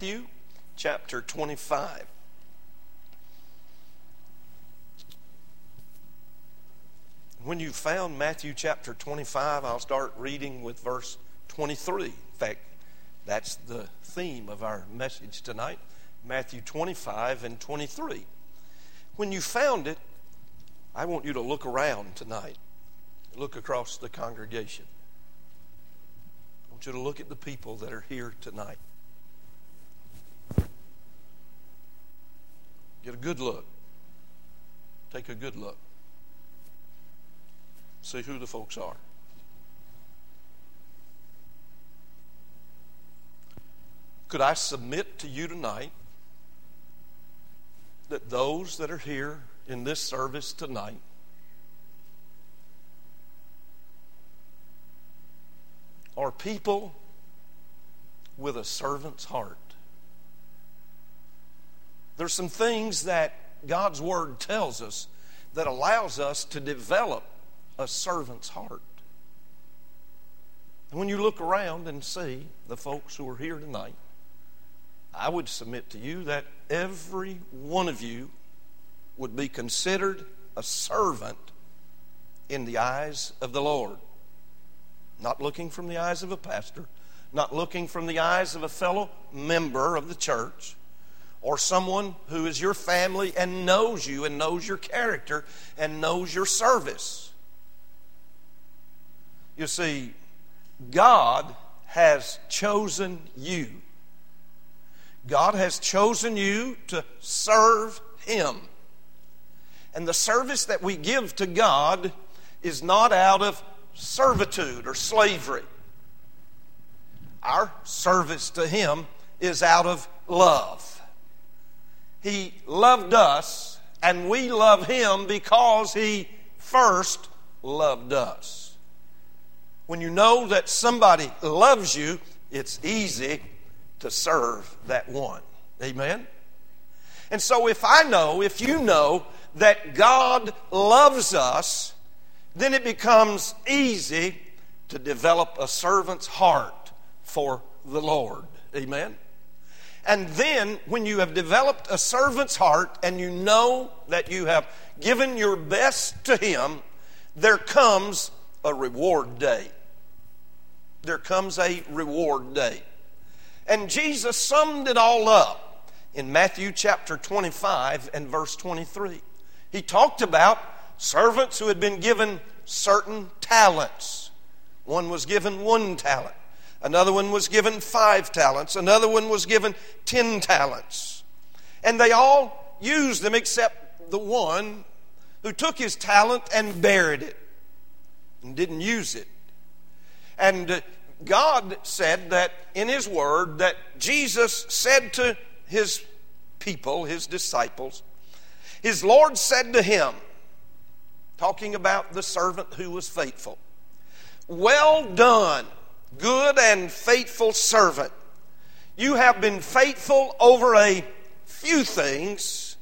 Matthew chapter 25. When you found Matthew chapter 25, I'll start reading with verse 23. In fact, that's the theme of our message tonight Matthew 25 and 23. When you found it, I want you to look around tonight, look across the congregation. I want you to look at the people that are here tonight. Get a good look. Take a good look. See who the folks are. Could I submit to you tonight that those that are here in this service tonight are people with a servant's heart? There's some things that God's Word tells us that allows us to develop a servant's heart. And when you look around and see the folks who are here tonight, I would submit to you that every one of you would be considered a servant in the eyes of the Lord. Not looking from the eyes of a pastor, not looking from the eyes of a fellow member of the church, or someone who is your family and knows you and knows your character and knows your service. You see, God has chosen you. God has chosen you to serve Him. And the service that we give to God is not out of servitude or slavery. Our service to Him is out of love. He loved us, and we love Him because He first loved us. When you know that somebody loves you, it's easy to serve that one. Amen? And so, if I know, if you know that God loves us, then it becomes easy to develop a servant's heart for the Lord. Amen? And then, when you have developed a servant's heart and you know that you have given your best to Him, there comes a reward day. There comes a reward day. And Jesus summed it all up in Matthew chapter 25 and verse 23. He talked about servants who had been given certain talents. One was given one talent. Another one was given five talents. Another one was given ten talents. And they all used them except the one who took his talent and buried it and didn't use it. And uh, God said that in His Word that Jesus said to His people, His disciples, His Lord said to him, talking about the servant who was faithful, Well done good and faithful servant. You have been faithful over a few things.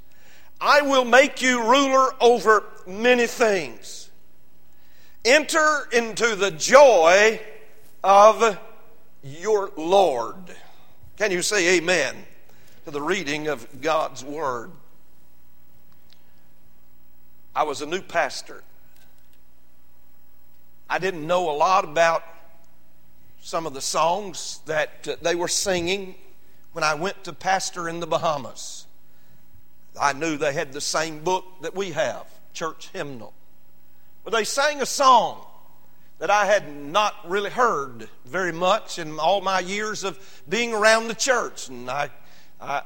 I will make you ruler over many things. Enter into the joy of your Lord. Can you say amen to the reading of God's Word? I was a new pastor. I didn't know a lot about some of the songs that uh, they were singing when I went to pastor in the Bahamas. I knew they had the same book that we have, church hymnal. But they sang a song that I had not really heard very much in all my years of being around the church. And I, I,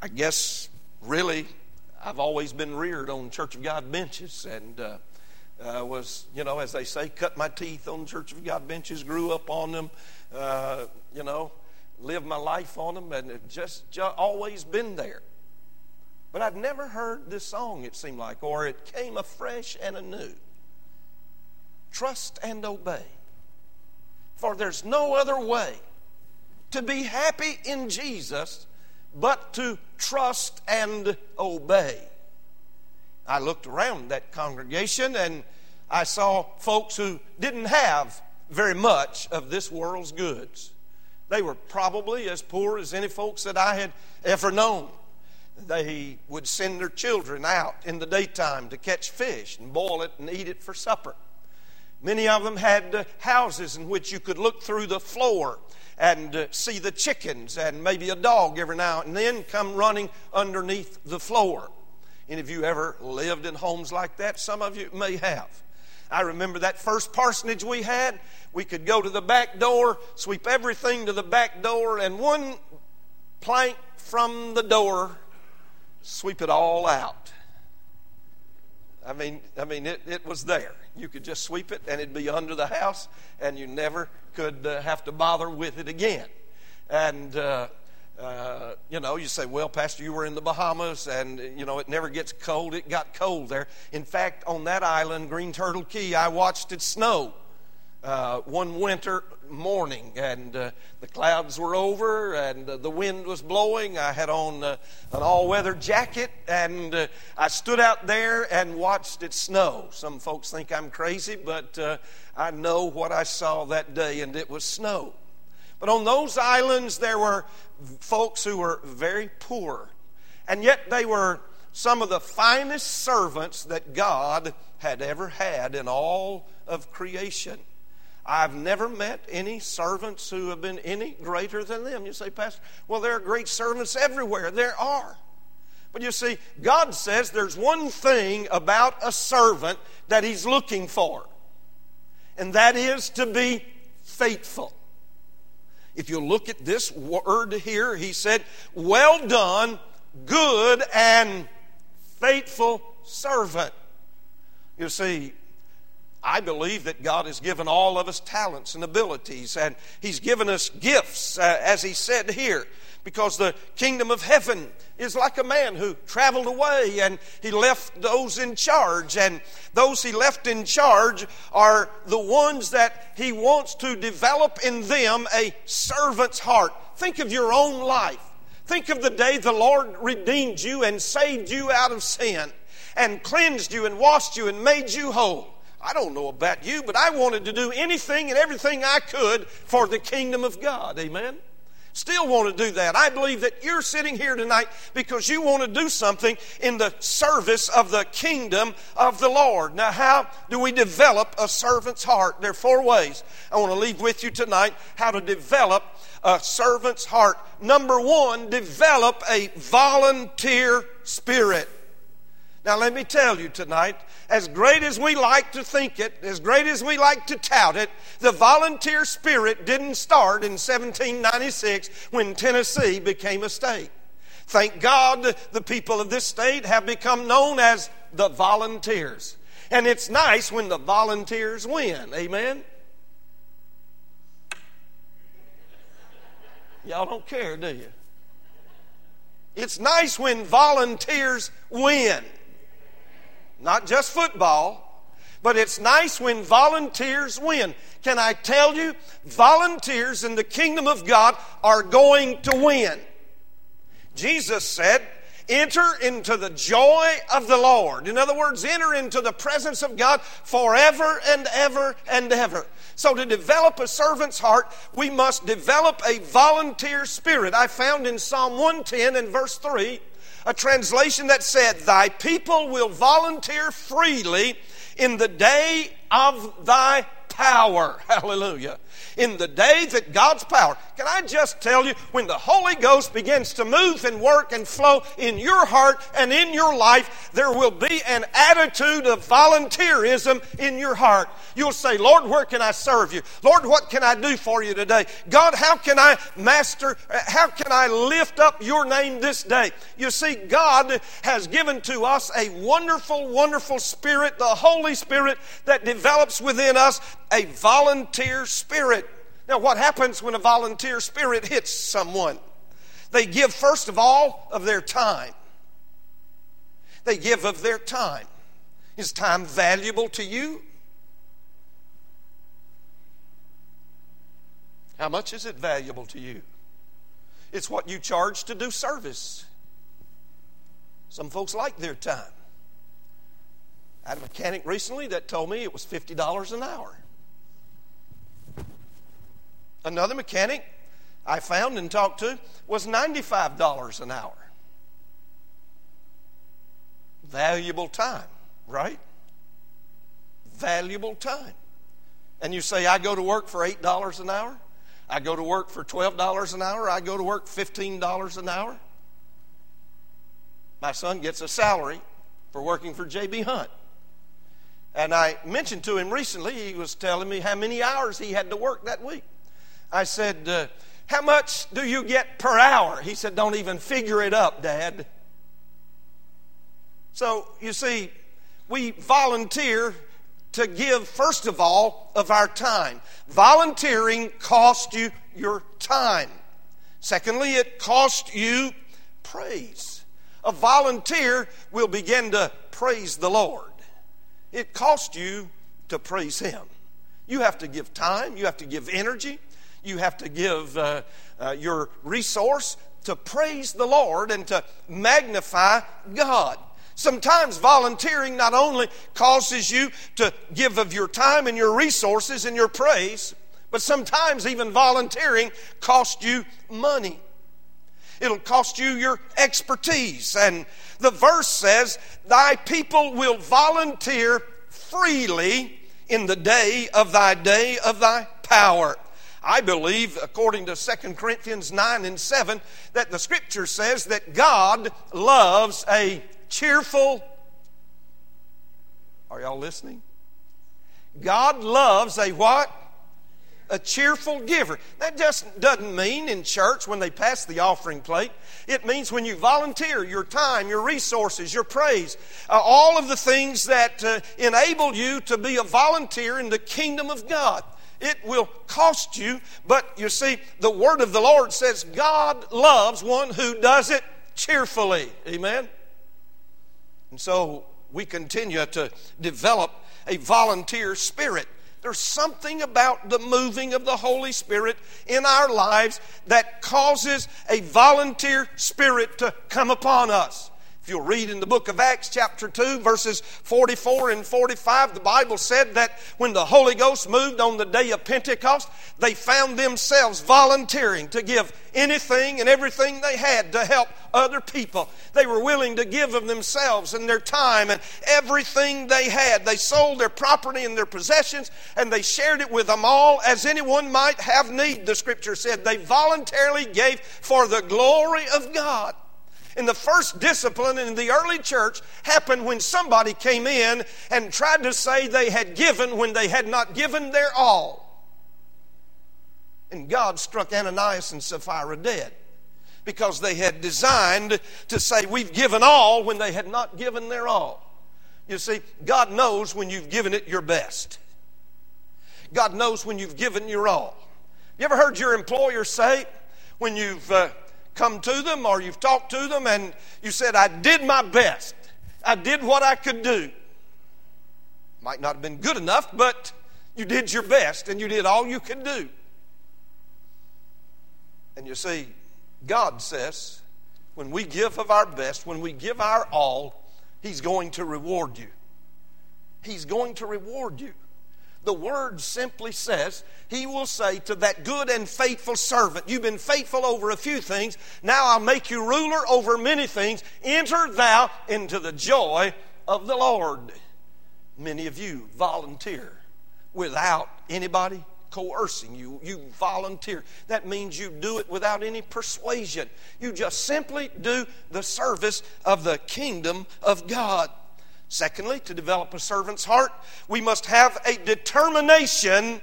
I guess really, I've always been reared on Church of God benches. And uh, uh, was, you know, as they say, cut my teeth on Church of God benches, grew up on them, uh, you know, lived my life on them, and just, just always been there. But I'd never heard this song, it seemed like, or it came afresh and anew. Trust and obey. For there's no other way to be happy in Jesus but to trust and obey. I looked around that congregation and I saw folks who didn't have very much of this world's goods. They were probably as poor as any folks that I had ever known. They would send their children out in the daytime to catch fish and boil it and eat it for supper. Many of them had uh, houses in which you could look through the floor and uh, see the chickens and maybe a dog every now and then come running underneath the floor. Any of you ever lived in homes like that? Some of you may have. I remember that first parsonage we had. We could go to the back door, sweep everything to the back door, and one plank from the door, sweep it all out. I mean, I mean, it, it was there. You could just sweep it, and it'd be under the house, and you never could uh, have to bother with it again. And uh, uh, you know, you say, well, Pastor, you were in the Bahamas and, you know, it never gets cold. It got cold there. In fact, on that island, Green Turtle Cay, I watched it snow uh, one winter morning and uh, the clouds were over and uh, the wind was blowing. I had on uh, an all weather jacket and I stood out there and watched it snow. Some folks think I'm crazy, but I know what I saw that day and it was snow. But on those islands, there were folks who were very poor. And yet they were some of the finest servants that God had ever had in all of creation. I've never met any servants who have been any greater than them. You say, Pastor, well, there are great servants everywhere. There are. But you see, God says there's one thing about a servant that He's looking for, and that is to be faithful. If you look at this word here, he said, Well done, good and faithful servant. You see, I believe that God has given all of us talents and abilities, and He's given us gifts, uh, as He said here because the kingdom of heaven is like a man who traveled away and he left those in charge. And those he left in charge are the ones that he wants to develop in them a servant's heart. Think of your own life. Think of the day the Lord redeemed you and saved you out of sin and cleansed you and washed you and made you whole. I don't know about you, but I wanted to do anything and everything I could for the kingdom of God. Amen still want to do that. I believe that you're sitting here tonight because you want to do something in the service of the kingdom of the Lord. Now, how do we develop a servant's heart? There are four ways I want to leave with you tonight how to develop a servant's heart. Number one, develop a volunteer spirit. Now, let me tell you tonight, as great as we like to think it, as great as we like to tout it, the volunteer spirit didn't start in 1796 when Tennessee became a state. Thank God the people of this state have become known as the volunteers. And it's nice when the volunteers win. Amen? Y'all don't care, do you? It's nice when volunteers win. Not just football, but it's nice when volunteers win. Can I tell you, volunteers in the kingdom of God are going to win. Jesus said, Enter into the joy of the Lord. In other words, enter into the presence of God forever and ever and ever. So, to develop a servant's heart, we must develop a volunteer spirit. I found in Psalm 110 and verse 3 a translation that said, Thy people will volunteer freely in the day of thy power. Hallelujah in the day that God's power. Can I just tell you, when the Holy Ghost begins to move and work and flow in your heart and in your life, there will be an attitude of volunteerism in your heart. You'll say, Lord, where can I serve you? Lord, what can I do for you today? God, how can I master, how can I lift up your name this day? You see, God has given to us a wonderful, wonderful spirit, the Holy Spirit, that develops within us a volunteer spirit. Now, what happens when a volunteer spirit hits someone? They give, first of all, of their time. They give of their time. Is time valuable to you? How much is it valuable to you? It's what you charge to do service. Some folks like their time. I had a mechanic recently that told me it was $50 an hour. Another mechanic, I found and talked to was $95 an hour. Valuable time, right? Valuable time. And you say, I go to work for $8 an hour? I go to work for $12 an hour? I go to work $15 an hour? My son gets a salary for working for J.B. Hunt. And I mentioned to him recently, he was telling me how many hours he had to work that week. I said, uh, How much do you get per hour? He said, Don't even figure it up, Dad. So, you see, we volunteer to give, first of all, of our time. Volunteering costs you your time. Secondly, it costs you praise. A volunteer will begin to praise the Lord. It costs you to praise Him. You have to give time, you have to give energy, you have to give uh, uh, your resource to praise the Lord and to magnify God. Sometimes volunteering not only causes you to give of your time and your resources and your praise, but sometimes even volunteering costs you money. It'll cost you your expertise. And the verse says, Thy people will volunteer freely in the day of thy day of thy power. I believe, according to 2 Corinthians 9 and 7, that the scripture says that God loves a cheerful. Are y'all listening? God loves a what? A cheerful giver. That just doesn't mean in church when they pass the offering plate. It means when you volunteer your time, your resources, your praise, uh, all of the things that uh, enable you to be a volunteer in the kingdom of God. It will cost you, but you see, the word of the Lord says God loves one who does it cheerfully. Amen? And so we continue to develop a volunteer spirit. There's something about the moving of the Holy Spirit in our lives that causes a volunteer spirit to come upon us. If you'll read in the book of Acts, chapter 2, verses 44 and 45, the Bible said that when the Holy Ghost moved on the day of Pentecost, they found themselves volunteering to give anything and everything they had to help other people. They were willing to give of themselves and their time and everything they had. They sold their property and their possessions and they shared it with them all as anyone might have need, the scripture said. They voluntarily gave for the glory of God. And the first discipline in the early church happened when somebody came in and tried to say they had given when they had not given their all. And God struck Ananias and Sapphira dead because they had designed to say, We've given all when they had not given their all. You see, God knows when you've given it your best. God knows when you've given your all. You ever heard your employer say, when you've uh, come to them or you've talked to them and you said, I did my best. I did what I could do. Might not have been good enough, but you did your best and you did all you could do. And you see, God says, when we give of our best, when we give our all, He's going to reward you. He's going to reward you. The word simply says, He will say to that good and faithful servant, You've been faithful over a few things, now I'll make you ruler over many things. Enter thou into the joy of the Lord. Many of you volunteer without anybody coercing you. You volunteer. That means you do it without any persuasion. You just simply do the service of the kingdom of God. Secondly, to develop a servant's heart, we must have a determination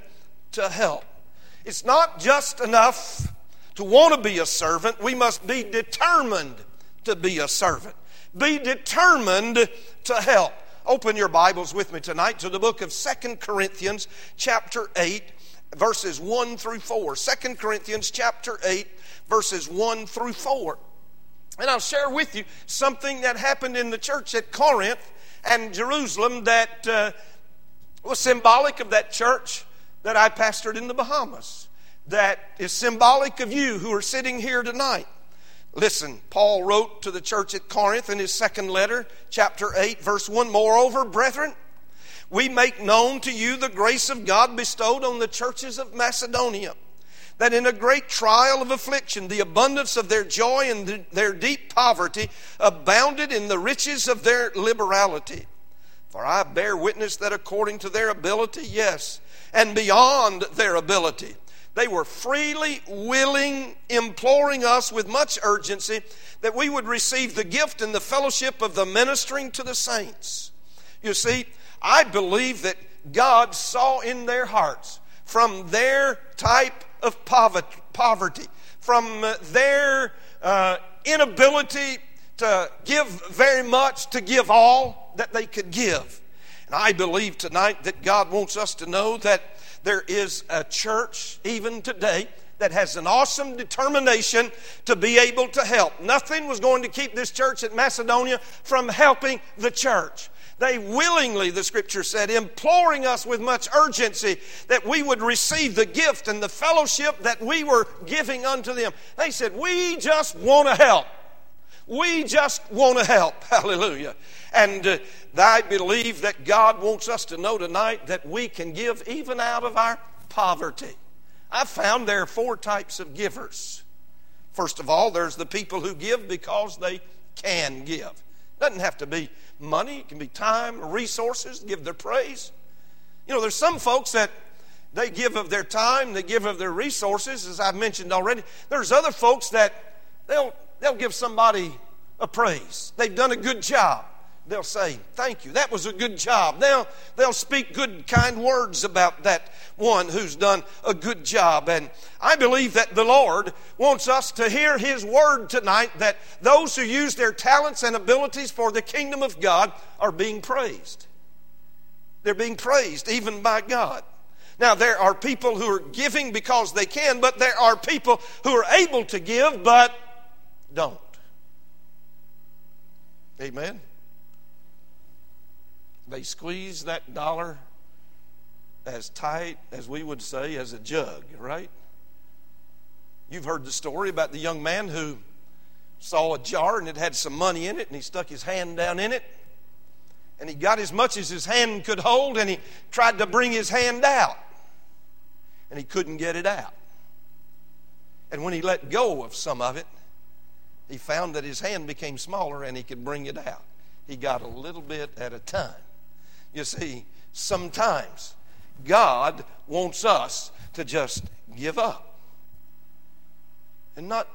to help. It's not just enough to want to be a servant, we must be determined to be a servant. Be determined to help. Open your Bibles with me tonight to the book of Second Corinthians, chapter 8, verses 1 through 4. 2 Corinthians, chapter 8, verses 1 through 4. And I'll share with you something that happened in the church at Corinth and Jerusalem that uh, was symbolic of that church that I pastored in the Bahamas, that is symbolic of you who are sitting here tonight. Listen, Paul wrote to the church at Corinth in his second letter, chapter 8, verse 1 Moreover, brethren, we make known to you the grace of God bestowed on the churches of Macedonia that in a great trial of affliction, the abundance of their joy and their deep poverty abounded in the riches of their liberality. For I bear witness that according to their ability, yes, and beyond their ability, they were freely willing, imploring us with much urgency that we would receive the gift and the fellowship of the ministering to the saints. You see, I believe that God saw in their hearts from their type of poverty, from uh, their uh, inability to give very much, to give all that they could give. And I believe tonight that God wants us to know that there is a church, even today, that has an awesome determination to be able to help. Nothing was going to keep this church at Macedonia from helping the church. They willingly, the scripture said, imploring us with much urgency that we would receive the gift and the fellowship that we were giving unto them. They said, We just want to help. We just want to help. Hallelujah. And uh, I believe that God wants us to know tonight that we can give even out of our poverty. I found there are four types of givers. First of all, there's the people who give because they can give. Doesn't have to be money, it can be time, resources, give their praise. You know, there's some folks that they give of their time, they give of their resources, as I've mentioned already. There's other folks that they'll they'll give somebody a praise. They've done a good job they'll say, Thank you. That was a good job. They'll, they'll speak good, kind words about that one who's done a good job. And I believe that the Lord wants us to hear His word tonight that those who use their talents and abilities for the kingdom of God are being praised. They're being praised even by God. Now, there are people who are giving because they can, but there are people who are able to give but don't. Amen. They squeeze that dollar as tight as we would say as a jug, right? You've heard the story about the young man who saw a jar and it had some money in it and he stuck his hand down in it and he got as much as his hand could hold and he tried to bring his hand out and he couldn't get it out. And when he let go of some of it, he found that his hand became smaller and he could bring it out. He got a little bit at a time. You see, sometimes God wants us to just give up and not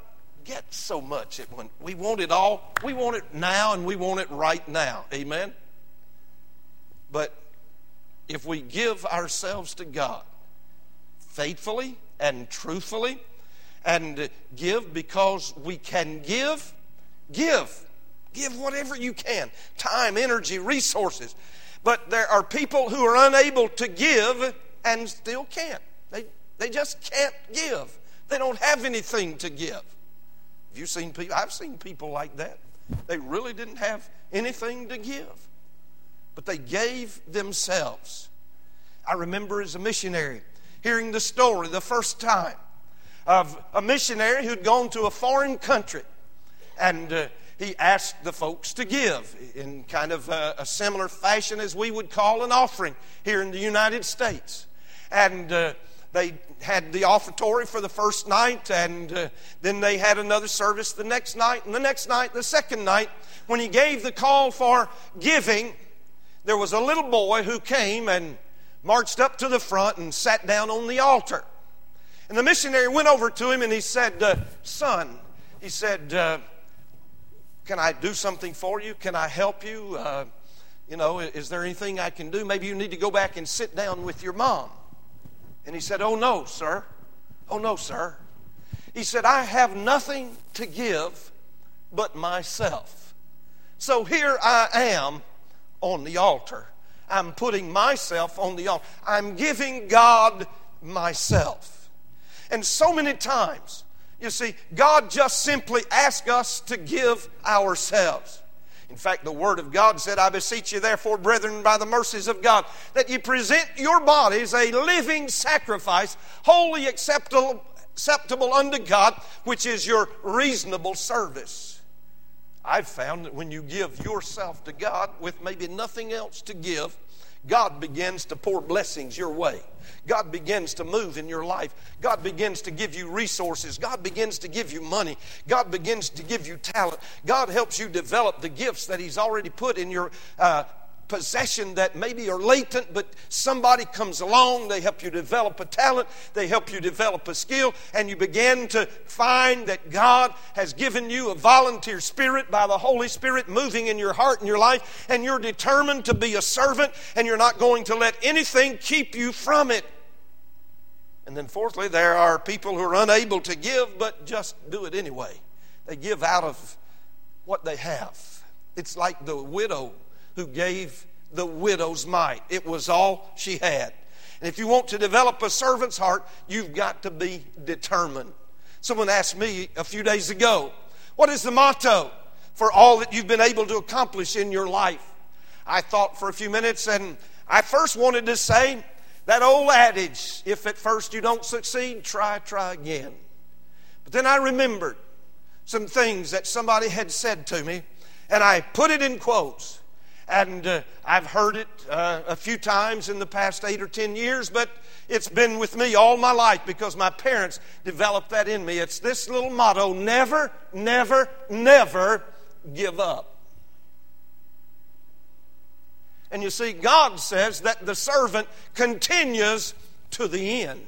get so much. We want it all. We want it now and we want it right now. Amen. But if we give ourselves to God faithfully and truthfully and give because we can give, give. Give whatever you can time, energy, resources. But there are people who are unable to give and still can't. They, they just can't give. They don't have anything to give. Have you seen people? I've seen people like that. They really didn't have anything to give, but they gave themselves. I remember as a missionary hearing the story the first time of a missionary who'd gone to a foreign country and uh, he asked the folks to give in kind of a, a, similar fashion as we would call an offering here in the United States. And uh, they had the offertory for the first night, and uh, then they had another service the next night, and the next night, the second night, when he gave the call for giving, there was a little boy who came and marched up to the front and sat down on the altar. And the missionary went over to him and he said, uh, Son, he said, uh, can I do something for you? Can I help you? Uh, you know, is there anything I can do? Maybe you need to go back and sit down with your mom. And he said, Oh, no, sir. Oh, no, sir. He said, I have nothing to give but myself. So here I am on the altar. I'm putting myself on the altar. I'm giving God myself. And so many times, you see, God just simply asks us to give ourselves. In fact, the Word of God said, I beseech you, therefore, brethren, by the mercies of God, that you present your bodies a living sacrifice, wholly acceptable, acceptable unto God, which is your reasonable service. I've found that when you give yourself to God with maybe nothing else to give, God begins to pour blessings your way. God begins to move in your life. God begins to give you resources. God begins to give you money. God begins to give you talent. God helps you develop the gifts that He's already put in your uh, possession that maybe are latent, but somebody comes along, they help you develop a talent, they help you develop a skill, and you begin to find that God has given you a volunteer spirit by the Holy Spirit moving in your heart and your life, and you're determined to be a servant, and you're not going to let anything keep you from it. And then, fourthly, there are people who are unable to give but just do it anyway. They give out of what they have. It's like the widow who gave the widow's mite. It was all she had. And if you want to develop a servant's heart, you've got to be determined. Someone asked me a few days ago, What is the motto for all that you've been able to accomplish in your life? I thought for a few minutes and I first wanted to say that old adage if at first you don't succeed, try, try again. But then I remembered some things that somebody had said to me, and I put it in quotes. And uh, I've heard it uh, a few times in the past eight or ten years, but it's been with me all my life because my parents developed that in me. It's this little motto never, never, never give up. And you see, God says that the servant continues to the end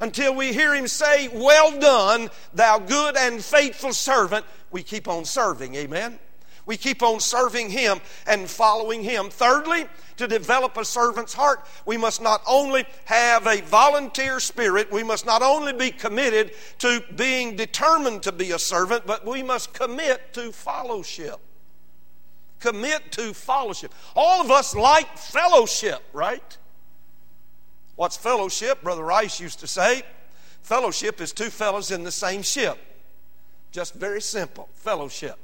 until we hear him say, Well done, thou good and faithful servant. We keep on serving. Amen. We keep on serving Him and following Him. Thirdly, to develop a servant's heart, we must not only have a volunteer spirit, we must not only be committed to being determined to be a servant, but we must commit to fellowship. Commit to fellowship. All of us like fellowship, right? What's fellowship? Brother Rice used to say fellowship is two fellows in the same ship. Just very simple fellowship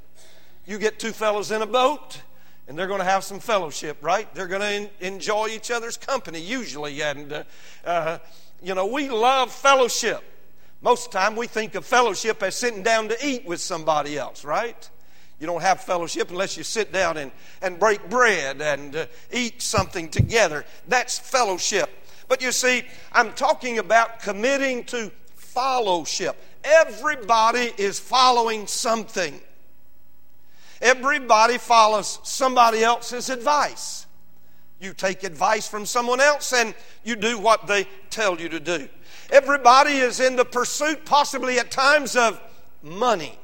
you get two fellows in a boat and they're going to have some fellowship, right? They're going to enjoy each other's company usually. And, uh, uh, you know, we love fellowship. Most of the time we think of fellowship as sitting down to eat with somebody else, right? You don't have fellowship unless you sit down and, and break bread and uh, eat something together. That's fellowship. But you see, I'm talking about committing to fellowship. Everybody is following something. Everybody follows somebody else's advice. You take advice from someone else and you do what they tell you to do. Everybody is in the pursuit, possibly at times, of money.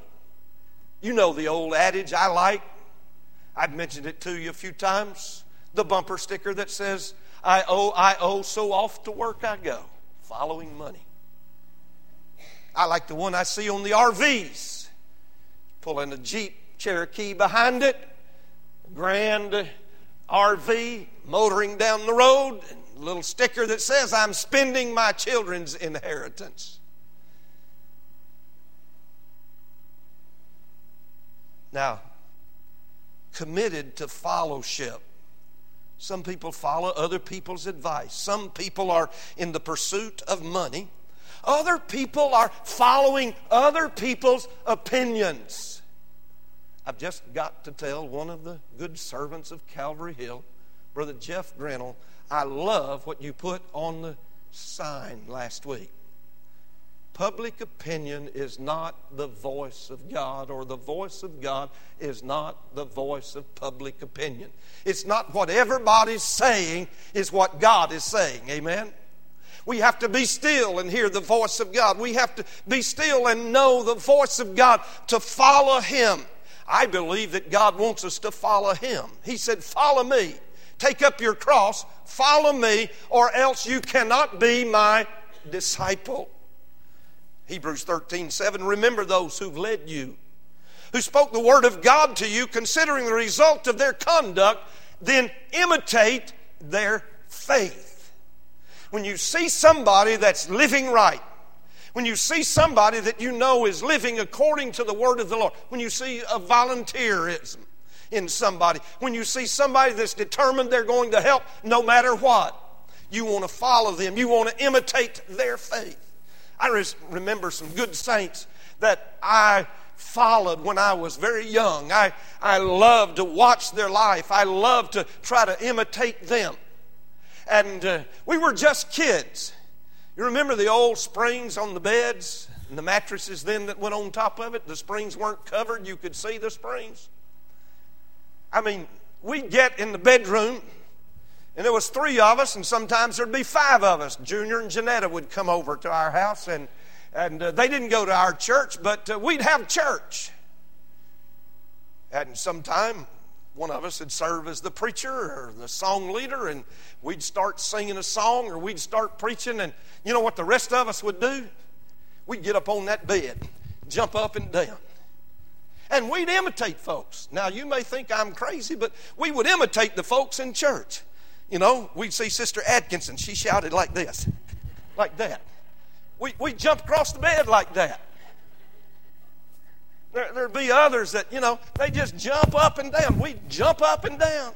You know the old adage I like. I've mentioned it to you a few times. The bumper sticker that says, I owe, I owe, so off to work I go, following money. I like the one I see on the RVs. Pulling a Jeep Cherokee behind it, grand RV motoring down the road, little sticker that says, I'm spending my children's inheritance. Now, committed to fellowship. Some people follow other people's advice. Some people are in the pursuit of money. Other people are following other people's opinions. I've just got to tell one of the good servants of Calvary Hill, Brother Jeff Grinnell, I love what you put on the sign last week. Public opinion is not the voice of God, or the voice of God is not the voice of public opinion. It's not what everybody's saying, is what God is saying. Amen? We have to be still and hear the voice of God. We have to be still and know the voice of God to follow Him. I believe that God wants us to follow Him. He said, Follow me. Take up your cross, follow me, or else you cannot be my disciple. Hebrews 13, 7. Remember those who've led you, who spoke the word of God to you, considering the result of their conduct, then imitate their faith. When you see somebody that's living right, when you see somebody that you know is living according to the word of the Lord, when you see a volunteerism in somebody, when you see somebody that's determined they're going to help no matter what, you want to follow them, you want to imitate their faith. I remember some good saints that I followed when I was very young. I, I loved to watch their life, I loved to try to imitate them. and uh, we were just kids. You remember the old springs on the beds and the mattresses then that went on top of it? The springs weren't covered, you could see the springs. I mean, we'd get in the bedroom, and there was three of us, and sometimes there'd be five of us. Junior and Janetta would come over to our house, and, and uh, they didn't go to our church, but uh, we'd have church. And sometime one of us would serve as the preacher or the song leader, and we'd start singing a song or we'd start preaching. And you know what the rest of us would do? We'd get up on that bed, jump up and down. And we'd imitate folks. Now, you may think I'm crazy, but we would imitate the folks in church. You know, we'd see Sister Atkinson. She shouted like this, like that. We we jump across the bed like that. There, there'd be others that, you know, they just jump up and down. We'd jump up and down.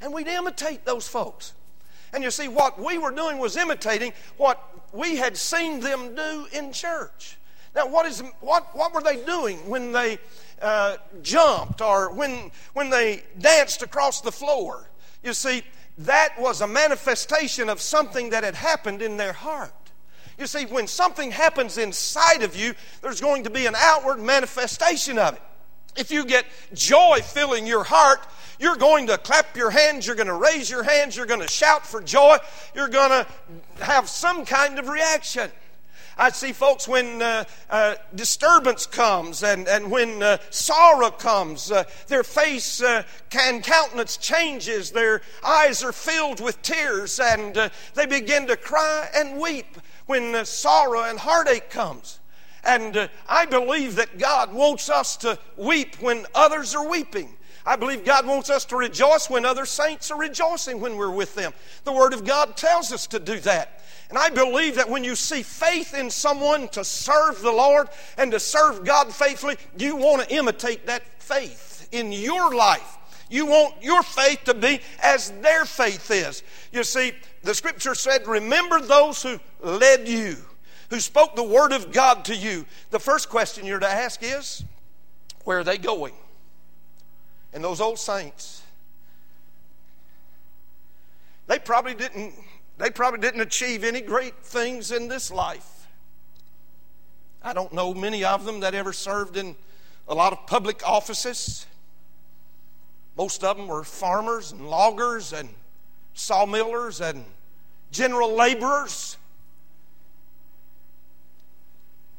And we'd imitate those folks. And you see, what we were doing was imitating what we had seen them do in church. Now, what, is, what, what were they doing when they uh, jumped or when, when they danced across the floor? You see, that was a manifestation of something that had happened in their heart. You see, when something happens inside of you, there's going to be an outward manifestation of it. If you get joy filling your heart, you're going to clap your hands, you're going to raise your hands, you're going to shout for joy, you're going to have some kind of reaction. I see folks when uh, uh, disturbance comes and, and when uh, sorrow comes, uh, their face uh, and countenance changes, their eyes are filled with tears, and uh, they begin to cry and weep when sorrow and heartache comes. And uh, I believe that God wants us to weep when others are weeping. I believe God wants us to rejoice when other saints are rejoicing when we're with them. The Word of God tells us to do that. And I believe that when you see faith in someone to serve the Lord and to serve God faithfully, you want to imitate that faith in your life. You want your faith to be as their faith is. You see, the scripture said, Remember those who led you, who spoke the word of God to you. The first question you're to ask is, Where are they going? And those old saints, they probably didn't they probably didn't achieve any great things in this life. I don't know many of them that ever served in a lot of public offices. Most of them were farmers and loggers and sawmillers and general laborers.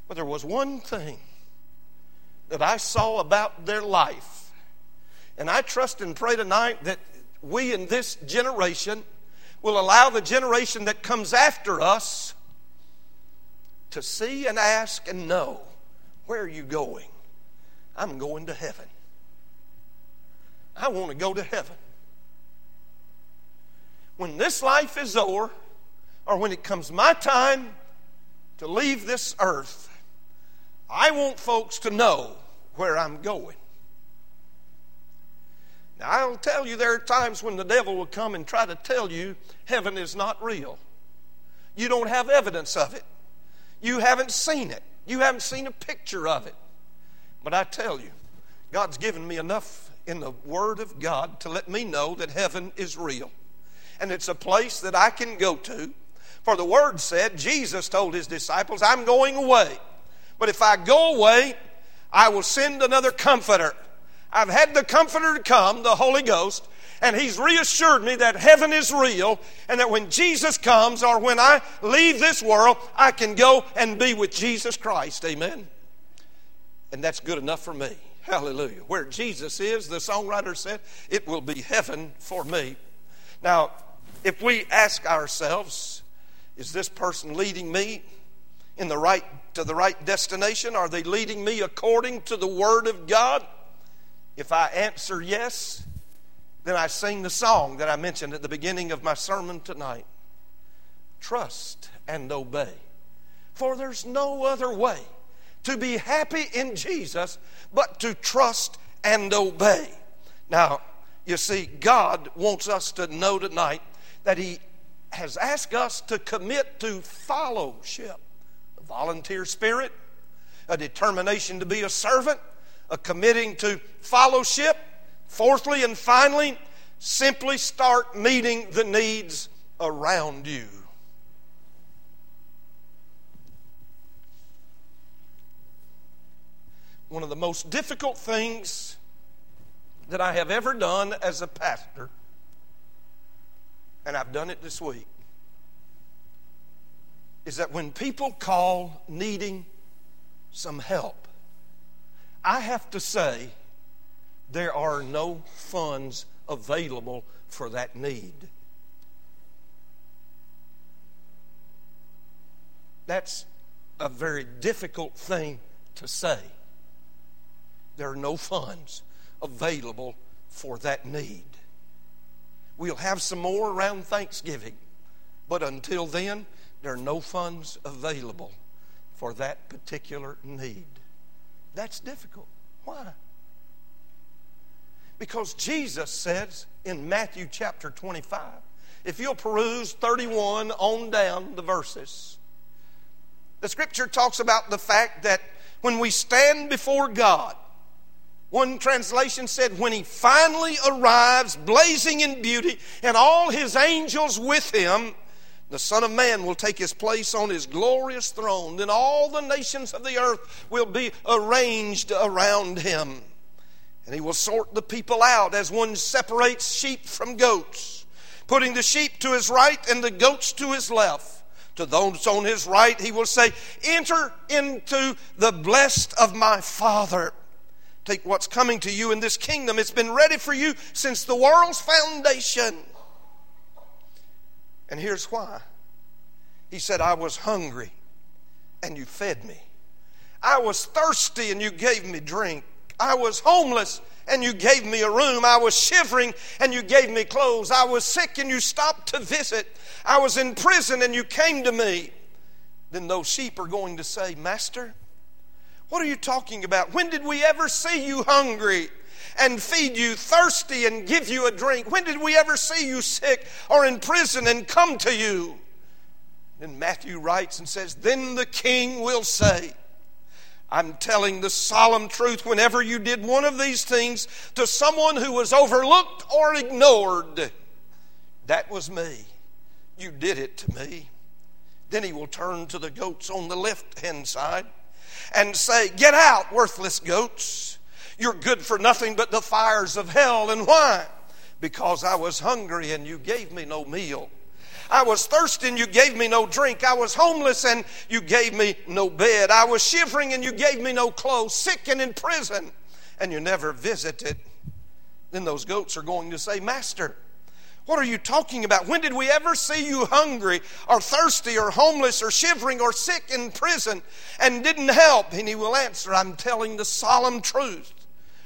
But there was one thing that I saw about their life. And I trust and pray tonight that we in this generation will allow the generation that comes after us to see and ask and know where are you going? I'm going to heaven. I want to go to heaven. When this life is over, or when it comes my time to leave this earth, I want folks to know where I'm going. Now, I'll tell you, there are times when the devil will come and try to tell you heaven is not real. You don't have evidence of it, you haven't seen it, you haven't seen a picture of it. But I tell you, God's given me enough in the Word of God to let me know that heaven is real. And it's a place that I can go to. For the Word said, Jesus told His disciples, I'm going away. But if I go away, I will send another comforter. I've had the comforter to come, the Holy Ghost, and He's reassured me that heaven is real and that when Jesus comes or when I leave this world, I can go and be with Jesus Christ. Amen. And that's good enough for me. Hallelujah. Where Jesus is, the songwriter said, it will be heaven for me. Now, if we ask ourselves, is this person leading me in the right to the right destination? Are they leading me according to the word of God? If I answer yes, then I sing the song that I mentioned at the beginning of my sermon tonight. Trust and obey. For there's no other way to be happy in Jesus, but to trust and obey. Now, you see, God wants us to know tonight that He has asked us to commit to fellowship, a volunteer spirit, a determination to be a servant, a committing to fellowship. Fourthly and finally, Simply start meeting the needs around you. One of the most difficult things that I have ever done as a pastor, and I've done it this week, is that when people call needing some help, I have to say there are no funds available for that need. That's a very difficult thing to say. There are no funds available for that need. We'll have some more around Thanksgiving, but until then, there are no funds available for that particular need. That's difficult. Why? Because Jesus says in Matthew chapter 25, if you'll peruse 31 on down the verses, the scripture talks about the fact that when we stand before God, one translation said, when he finally arrives, blazing in beauty, and all his angels with him, the Son of Man will take his place on his glorious throne. Then all the nations of the earth will be arranged around him. And he will sort the people out as one separates sheep from goats, putting the sheep to his right and the goats to his left. To those on his right, he will say, Enter into the blessed of my Father. Take what's coming to you in this kingdom. It's been ready for you since the world's foundation. And here's why He said, I was hungry and you fed me. I was thirsty and you gave me drink. I was homeless and you gave me a room. I was shivering and you gave me clothes. I was sick and you stopped to visit. I was in prison and you came to me. Then those sheep are going to say, Master, what are you talking about? When did we ever see you hungry? and feed you, thirsty and give you a drink? When did we ever see you sick or in prison and come to you? And Matthew writes and says, Then the king will say, I'm telling the solemn truth. Whenever you did one of these things to someone who was overlooked or ignored, that was me. You did it to me. Then he will turn to the goats on the left hand side and say, Get out, worthless goats. You're good for nothing but the fires of hell. And why? Because I was hungry and you gave me no meal. I was thirsty and you gave me no drink. I was homeless and you gave me no bed. I was shivering and you gave me no clothes, sick and in prison, and you never visited. Then those goats are going to say, Master, what are you talking about? When did we ever see you hungry or thirsty or homeless or shivering or sick in prison and didn't help? And he will answer, I'm telling the solemn truth.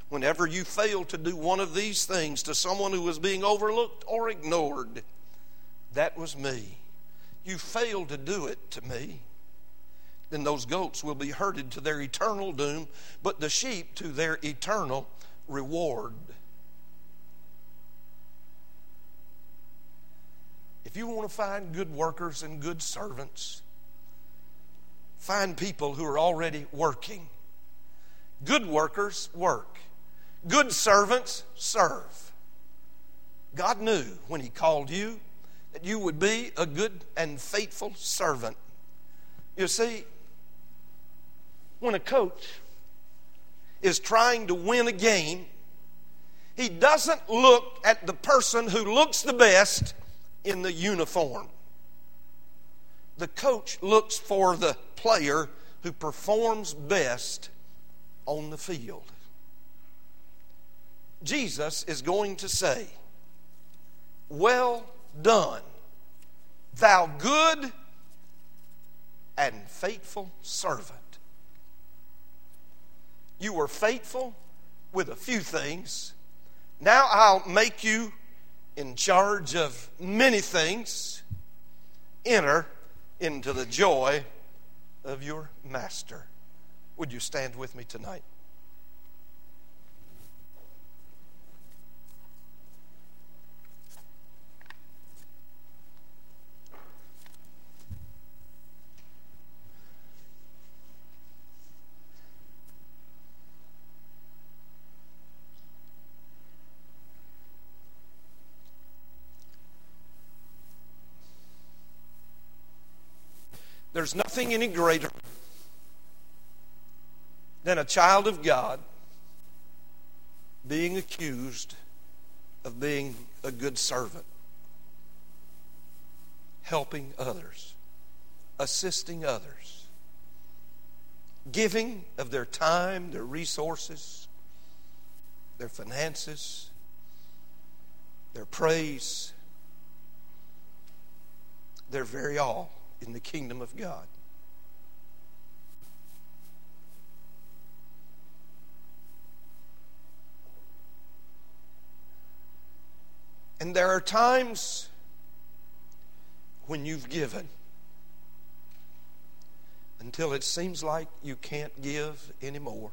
Whenever you fail to do one of these things to someone who was being overlooked or ignored, that was me. You failed to do it to me. Then those goats will be herded to their eternal doom, but the sheep to their eternal reward. If you want to find good workers and good servants, find people who are already working. Good workers work, good servants serve. God knew when He called you that you would be a good and faithful servant. You see, when a coach is trying to win a game, he doesn't look at the person who looks the best in the uniform. The coach looks for the player who performs best on the field. Jesus is going to say, Well done, thou good and faithful servant. You were faithful with a few things. Now I'll make you in charge of many things, enter into the joy of your master. Would you stand with me tonight? There's nothing any greater than a child of God being accused of being a good servant, helping others, assisting others, giving of their time, their resources, their finances, their praise, their very all in the kingdom of God. And there are times when you've given until it seems like you can't give anymore.